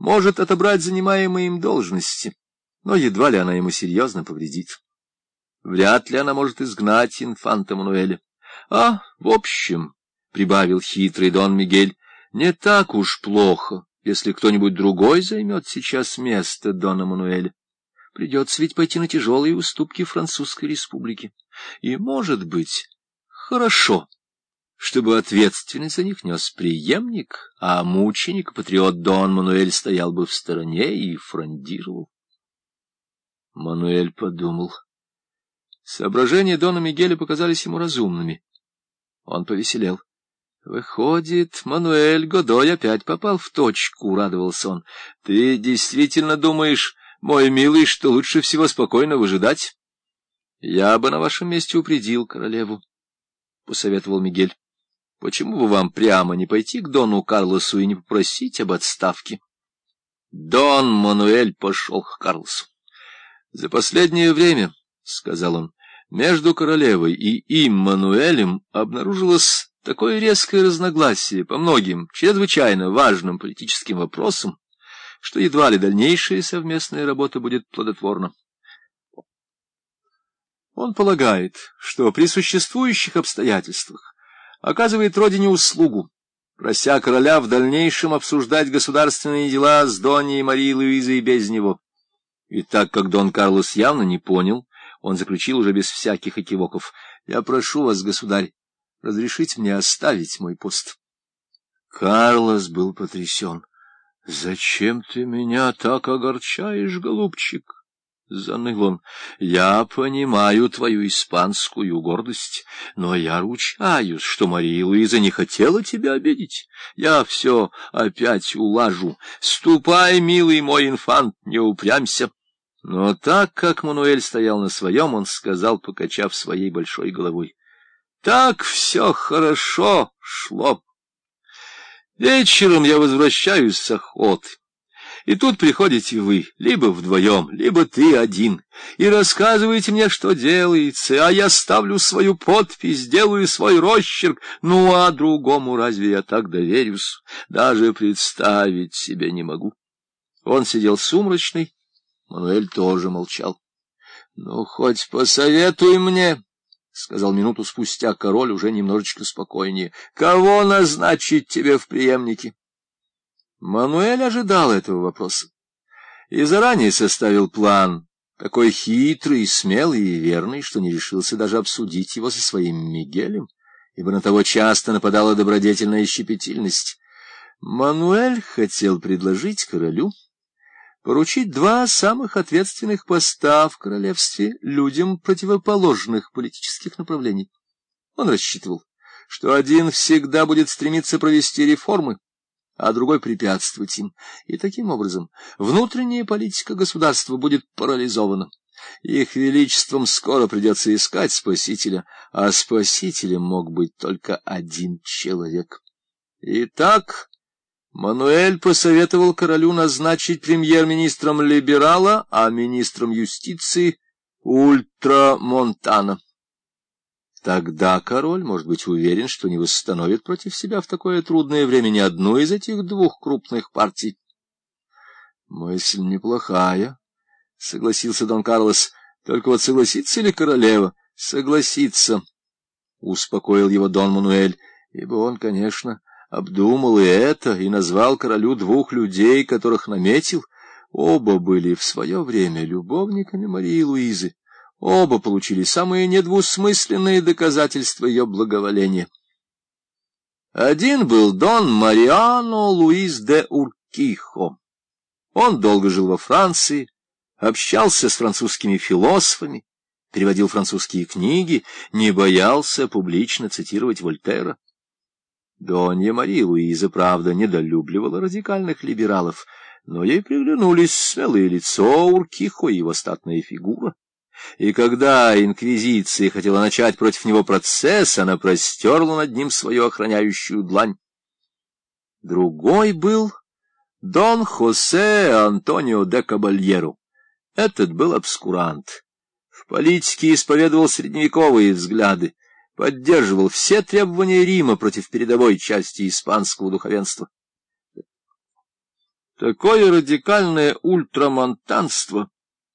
может отобрать занимаемые им должности, но едва ли она ему серьезно повредит. Вряд ли она может изгнать инфанта Мануэля. А, в общем, — прибавил хитрый Дон Мигель, — не так уж плохо, если кто-нибудь другой займет сейчас место Дона Мануэля. Придется ведь пойти на тяжелые уступки Французской республики. И, может быть, хорошо, чтобы ответственность за них нес преемник, а мученик, патриот Дон Мануэль стоял бы в стороне и фрондировал. Мануэль подумал. Соображения Дона Мигеля показались ему разумными. Он повеселел. Выходит, Мануэль Годой опять попал в точку, — радовался он. Ты действительно думаешь, мой милый, что лучше всего спокойно выжидать? Я бы на вашем месте упредил королеву, — посоветовал Мигель. Почему бы вам прямо не пойти к Дону Карлосу и не попросить об отставке? Дон Мануэль пошел к Карлосу. За последнее время, — сказал он, — между королевой и им, Мануэлем, обнаружилось Такое резкое разногласие по многим чрезвычайно важным политическим вопросам, что едва ли дальнейшая совместная работа будет плодотворна. Он полагает, что при существующих обстоятельствах оказывает родине услугу, прося короля в дальнейшем обсуждать государственные дела с Доней и Марией Луизой без него. И так как Дон Карлос явно не понял, он заключил уже без всяких экивоков. «Я прошу вас, государь, разрешите мне оставить мой пост. Карлос был потрясен. — Зачем ты меня так огорчаешь, голубчик? — заныл он. — Я понимаю твою испанскую гордость, но я ручаюсь, что Мария Луиза не хотела тебя обидеть. Я все опять улажу. Ступай, милый мой инфант, не упрямься. Но так как Мануэль стоял на своем, он сказал, покачав своей большой головой. Так все хорошо шло. Вечером я возвращаюсь с охоты. И тут приходите вы, либо вдвоем, либо ты один, и рассказываете мне, что делается, а я ставлю свою подпись, делаю свой росчерк, ну а другому разве я так доверюсь? Даже представить себе не могу. Он сидел сумрачный, Мануэль тоже молчал. — Ну, хоть посоветуй мне, — сказал минуту спустя король уже немножечко спокойнее. — Кого назначить тебе в преемнике? Мануэль ожидал этого вопроса и заранее составил план, такой хитрый, смелый и верный, что не решился даже обсудить его со своим Мигелем, ибо на того часто нападала добродетельная щепетильность. Мануэль хотел предложить королю поручить два самых ответственных поста в королевстве людям противоположных политических направлений. Он рассчитывал, что один всегда будет стремиться провести реформы, а другой препятствовать им, и таким образом внутренняя политика государства будет парализована. Их величеством скоро придется искать спасителя, а спасителем мог быть только один человек. Итак, Мануэль посоветовал королю назначить премьер-министром либерала, а министром юстиции — ультрамонтана. Тогда король может быть уверен, что не восстановит против себя в такое трудное время ни одну из этих двух крупных партий. — Мысль неплохая, — согласился Дон Карлос. — Только вот согласится ли королева? — Согласится, — успокоил его Дон Мануэль, ибо он, конечно обдумал и это, и назвал королю двух людей, которых наметил. Оба были в свое время любовниками Марии Луизы. Оба получили самые недвусмысленные доказательства ее благоволения. Один был Дон Мариано Луис де Уркихо. Он долго жил во Франции, общался с французскими философами, переводил французские книги, не боялся публично цитировать Вольтера. Донья Мария Луиза, правда, недолюбливала радикальных либералов, но ей приглянулись смелое лицо Уркихо и его статная фигура. И когда инквизиция хотела начать против него процесс, она простерла над ним свою охраняющую длань. Другой был Дон Хосе Антонио де Кабальеро. Этот был обскурант. В политике исповедовал средневековые взгляды, поддерживал все требования Рима против передовой части испанского духовенства. Такое радикальное ультрамонтанство